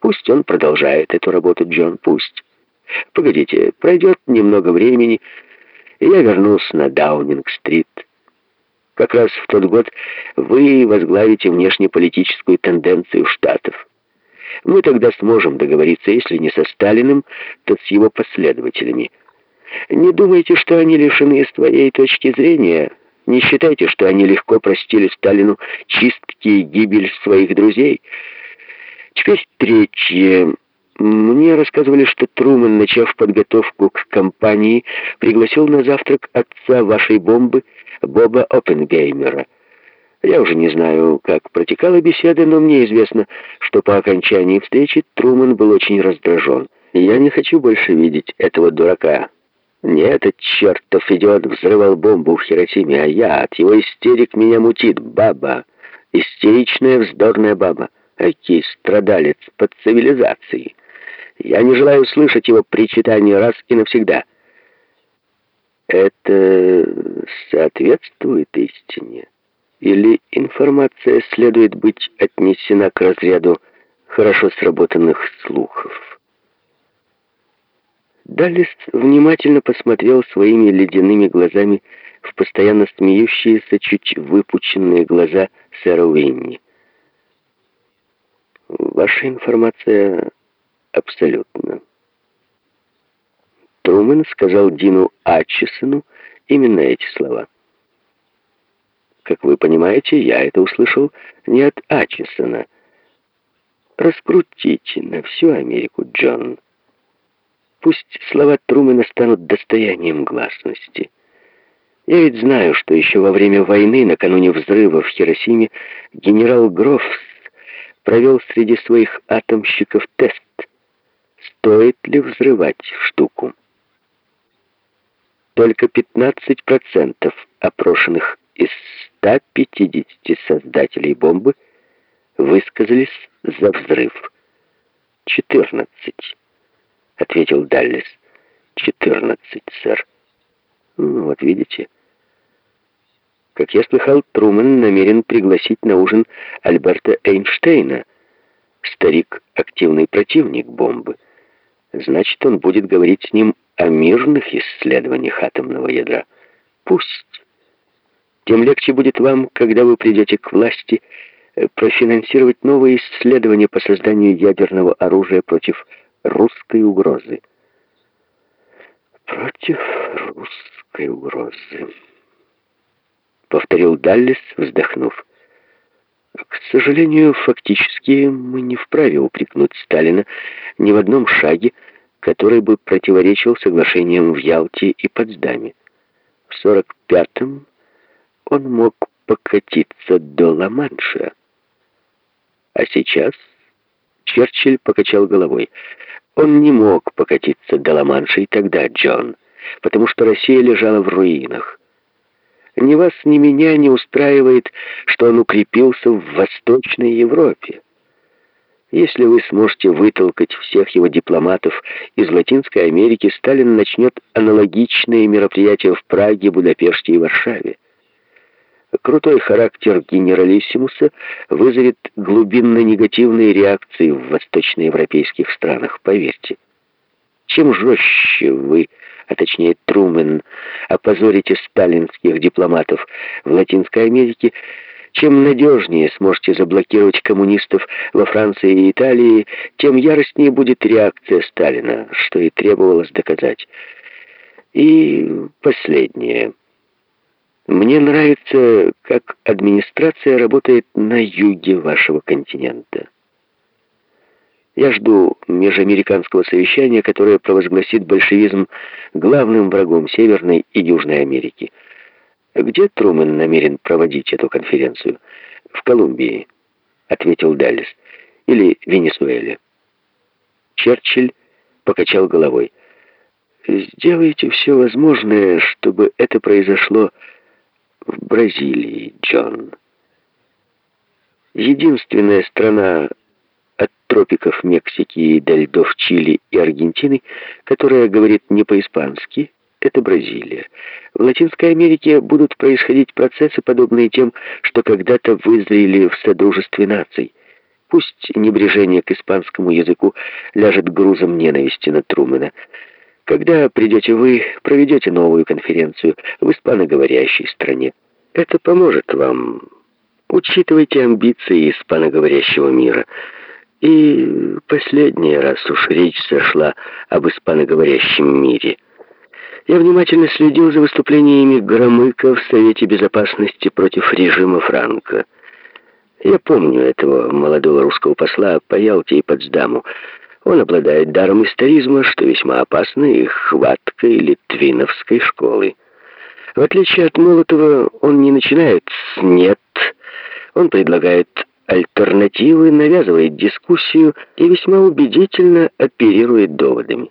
Пусть он продолжает эту работу, Джон, пусть. Погодите, пройдет немного времени, и я вернусь на Даунинг-стрит. Как раз в тот год вы возглавите внешнеполитическую тенденцию Штатов. Мы тогда сможем договориться, если не со Сталиным, то с его последователями. Не думайте, что они лишены своей точки зрения. Не считайте, что они легко простили Сталину чистки и гибель своих друзей. Теперь третье. Мне рассказывали, что Трумэн, начав подготовку к кампании, пригласил на завтрак отца вашей бомбы Боба Оппенгеймера. Я уже не знаю, как протекала беседа, но мне известно, что по окончании встречи Трумэн был очень раздражен. Я не хочу больше видеть этого дурака. Не этот чертов идиот взрывал бомбу в Хиросиме, а я. От его истерик меня мутит баба. Истеричная вздорная баба. Аки страдалец под цивилизацией. Я не желаю слышать его причитания раз и навсегда. Это соответствует истине? Или информация следует быть отнесена к разряду хорошо сработанных слухов? Даллес внимательно посмотрел своими ледяными глазами в постоянно смеющиеся, чуть выпученные глаза сэра Уинни. «Ваша информация абсолютно». Трумэн сказал Дину Атчисону именно эти слова. Как вы понимаете, я это услышал не от Атчисона. Раскрутите на всю Америку, Джон. Пусть слова Трумэна станут достоянием гласности. Я ведь знаю, что еще во время войны, накануне взрыва в Хиросиме, генерал Грофс провел среди своих атомщиков тест, стоит ли взрывать штуку. Только 15% опрошенных из 150 создателей бомбы высказались за взрыв. 14 ответил Даллес. «Четырнадцать, сэр». Ну, «Вот видите». Как я слыхал, Трумэн намерен пригласить на ужин Альберта Эйнштейна. Старик — активный противник бомбы. Значит, он будет говорить с ним о мирных исследованиях атомного ядра. Пусть. Тем легче будет вам, когда вы придете к власти, э, профинансировать новые исследования по созданию ядерного оружия против русской угрозы. «Против русской угрозы», — повторил Даллес, вздохнув. «К сожалению, фактически мы не вправе упрекнуть Сталина ни в одном шаге, который бы противоречил соглашениям в Ялте и Потсдаме. В 45-м он мог покатиться до Ла-Манша. А сейчас Черчилль покачал головой. Он не мог покатиться до Ла-Манша и тогда, Джон, потому что Россия лежала в руинах. Ни вас, ни меня не устраивает, что он укрепился в Восточной Европе. Если вы сможете вытолкать всех его дипломатов из Латинской Америки, Сталин начнет аналогичные мероприятия в Праге, Будапеште и Варшаве. Крутой характер генералиссимуса вызовет глубинно-негативные реакции в восточноевропейских странах, поверьте. Чем жестче вы, а точнее Трумен, опозорите сталинских дипломатов в Латинской Америке, чем надежнее сможете заблокировать коммунистов во Франции и Италии, тем яростнее будет реакция Сталина, что и требовалось доказать. И последнее – мне нравится, как администрация работает на юге вашего континента. Я жду межамериканского совещания, которое провозгласит большевизм главным врагом Северной и Южной Америки. Где Трумэн намерен проводить эту конференцию? В Колумбии, ответил Даллес. Или Венесуэле. Черчилль покачал головой. Сделайте все возможное, чтобы это произошло в Бразилии, Джон. Единственная страна от тропиков Мексики и до льдов Чили и Аргентины, которая говорит не по-испански, это Бразилия. В Латинской Америке будут происходить процессы, подобные тем, что когда-то вызрели в Содружестве наций. Пусть небрежение к испанскому языку ляжет грузом ненависти на Трумэна. Когда придете вы, проведете новую конференцию в испаноговорящей стране. Это поможет вам. Учитывайте амбиции испаноговорящего мира. И последний раз уж речь зашла об испаноговорящем мире. Я внимательно следил за выступлениями Громыка в Совете Безопасности против режима Франка. Я помню этого молодого русского посла по Ялте и Потсдаму. Он обладает даром историзма, что весьма опасно, и хваткой литвиновской школы. В отличие от Молотова, он не начинает с «нет», он предлагает альтернативы, навязывает дискуссию и весьма убедительно оперирует доводами.